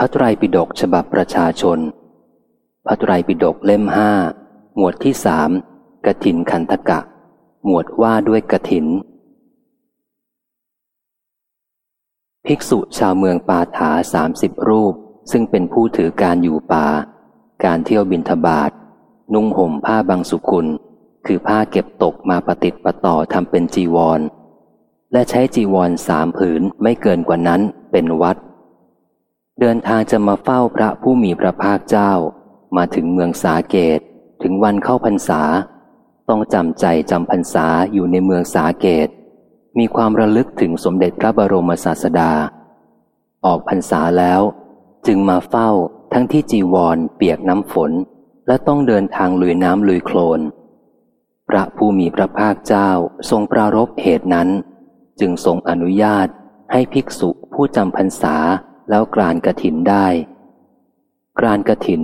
พระไตรปิฎกฉบับประชาชน พระไตรปิฎกเล่มห้าหมวดที่สามกถินคันธกะ หมวดว่าด้วยกถิน ภิกษุชาวเมืองปาถาสามสิบรูป ซึ่งเป็นผู้ถือการอยู่ป่า การเที่ยวบินทบาท นุ่งห่มผ้าบางสุกุล คือผ้าเก็บตกมาประติดปะต่อทำเป็นจีวร และใช้จีวรสามผืนไม่เกินกว่านั้นเป็นวัด เดินทางจะมาเฝ้าพระผู้มีพระภาคเจ้า มาถึงเมืองสาเกต ถึงวันเข้าพรรษา ต้องจำใจจำพรรษาอยู่ในเมืองสาเกต มีความระลึกถึงสมเด็จพระบรมศาสดา ออกพรรษาแล้ว จึงมาเฝ้าทั้งที่จีวรเปียกน้ำฝน และต้องเดินทางลุยน้ำลุยโคลน พระผู้มีพระภาคเจ้าทรงปรารบเหตุนั้น จึงทรงอนุญาตให้ภิกษุผู้จำพรรษา แล้วกรานกระถินได้ กรานกระถิน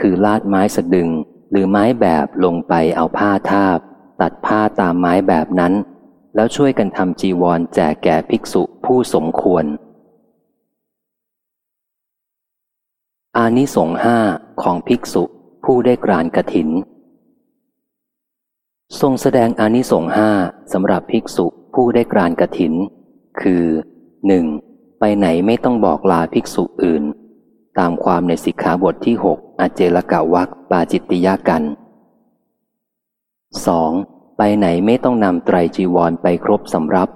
คือลาดไม้สะดึงหรือไม้แบบลงไปเอาผ้าทาบ ตัดผ้าตามไม้แบบนั้น แล้วช่วยกันทำจีวรแจกแก่ภิกษุผู้สมควร อานิสงส์ห้าของภิกษุผู้ได้กรานกระถิน ทรงแสดงอานิสงส์ห้าสำหรับภิกษุผู้ได้กรานกระถิน คือหนึ่ง ไปไหนไม่ต้องบอกลาภิกษุอื่น ตามความในสิกขาบทที่หกอเจลกะวักปาจิตติยากัน 2. ไปไหนไม่ต้องนำไตรจีวรไปครบสำรับ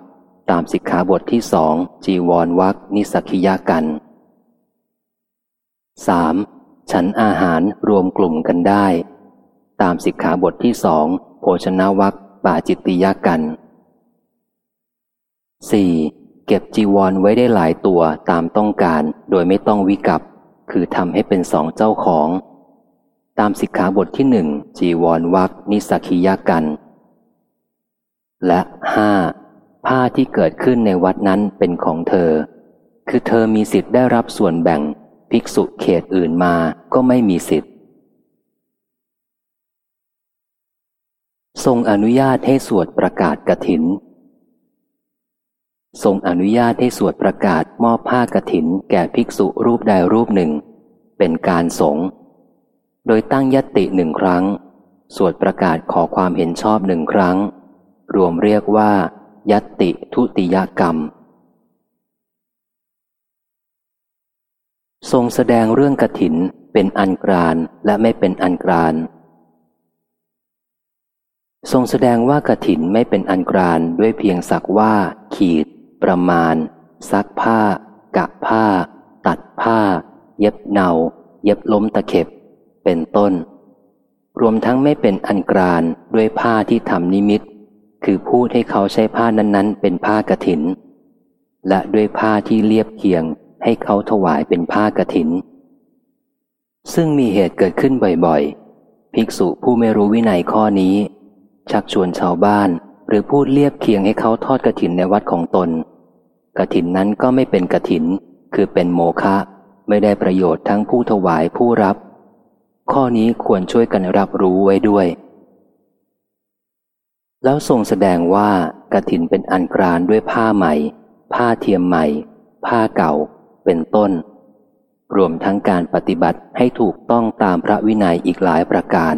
ตามสิกขาบทที่สองจีวรวักนิสักิยากัน 3. ฉันอาหารรวมกลุ่มกันได้ ตามสิกขาบทที่สองโภชนาวักปาจิตติยากัน 4. เก็บจีวรไว้ได้หลายตัวตามต้องการ โดยไม่ต้องวิกับ คือทำให้เป็นสองเจ้าของ ตามสิกขาบทที่หนึ่งจีวรวักนิสักิยากัน และห้าผ้าที่เกิดขึ้นในวัดนั้นเป็นของเธอ คือเธอมีสิทธิ์ได้รับส่วนแบ่ง ภิกษุเขตอื่นมาก็ไม่มีสิทธิ์ ทรงอนุญาตให้สวดประกาศกระถิน ทรงอนุญาตให้สวดประกาศมอบผ้ากระถิน แก่ภิกษุรูปใดรูปหนึ่ง เป็นการสงโดยตั้งยติหนึ่งครั้ง สวดประกาศขอความเห็นชอบหนึ่งครั้ง รวมเรียกว่ายติทุติยกรรม ทรงแสดงเรื่องกระถินเป็นอันกรานและไม่เป็นอันกรานทรงแสดงว่ากระถินไม่เป็นอันกรานด้วยเพียงสักว่า ขีด ประมาณ ซักผ้า กะผ้า ตัดผ้า เย็บเนา เย็บล้มตะเข็บ เป็นต้น รวมทั้งไม่เป็นอันกรานด้วยผ้าที่ทำนิมิต คือพูดให้เขาใช้ผ้านั้นๆ เป็นผ้ากระถิน และด้วยผ้าที่เรียบเคียงให้เขาถวายเป็นผ้ากรถิน ซึ่งมีเหตุเกิดขึ้นบ่อยๆ ภิกษุผู้ไม่รู้วินัยข้อนี้ ชักชวนชาวบ้าน หรือพูดเรียบเคียงให้เขาทอดกระถินในวัดของตน กระถินนั้นก็ไม่เป็นกระถิน คือเป็นโมฆะไม่ได้ประโยชน์ทั้งผู้ถวายผู้รับ ข้อนี้ควรช่วยกันรับรู้ไว้ด้วย แล้วทรงแสดงว่ากระถินเป็นอันกรานด้วยผ้าใหม่ ผ้าเทียมใหม่ ผ้าเก่า เป็นต้น รวมทั้งการปฏิบัติให้ถูกต้องตามพระวินัยอีกหลายประการ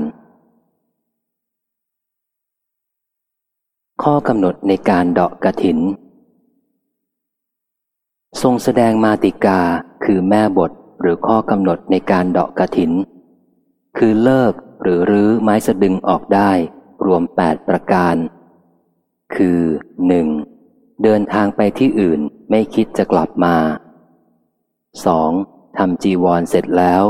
ข้อกำหนดในการเดาะกระถิน ทรงแสดงมาติกาคือแม่บทหรือข้อกำหนดในการเดาะกระถิน คือเลิกหรือรื้อไม้สะดึงออกได้ รวมแปดประการ คือหนึ่งเดินทางไปที่อื่นไม่คิดจะกลับมาสองทำจีวรเสร็จแล้ว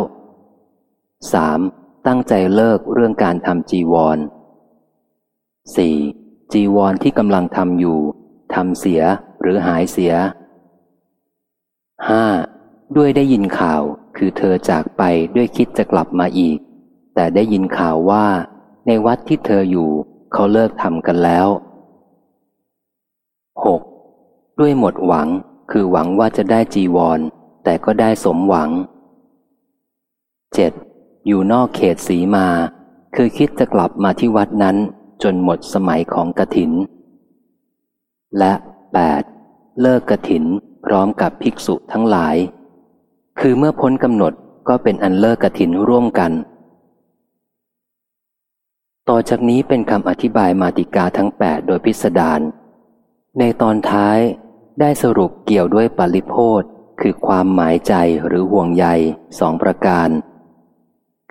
สามตั้งใจเลิกเรื่องการทำจีวรสี่ จีวรที่กำลังทำอยู่ทำเสียหรือหายเสียห้าด้วยได้ยินข่าวคือเธอจากไปด้วยคิดจะกลับมาอีก แต่ได้ยินข่าวว่า ในวัดที่เธออยู่เขาเลิกทำกันแล้วหกด้วยหมดหวังคือหวังว่าจะได้จีวร แต่ก็ได้สมหวัง 7. อยู่นอกเขตสีมา คือคิดจะกลับมาที่วัดนั้น จนหมดสมัยของกระถิน และ 8. เลิกกระถินพร้อมกับภิกษุทั้งหลาย คือเมื่อพ้นกำหนดก็เป็นอันเลิกกถินร่วมกัน ต่อจากนี้เป็นคำอธิบายมาติกาทั้งแปดโดยพิสดาร ในตอนท้ายได้สรุปเกี่ยวด้วยปริโพธคือความหมายใจหรือห่วงใยสองประการ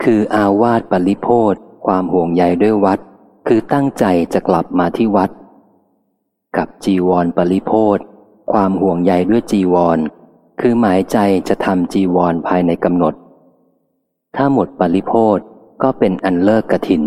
คืออาวาสปริโพธความห่วงใยด้วยวัด คือตั้งใจจะกลับมาที่วัด กับจีวรปริโพธความห่วงใยด้วยจีวร คือหมายใจจะทำจีวรภายในกำหนด ถ้าหมดปริโพธก็เป็นอันเลิกกระถิน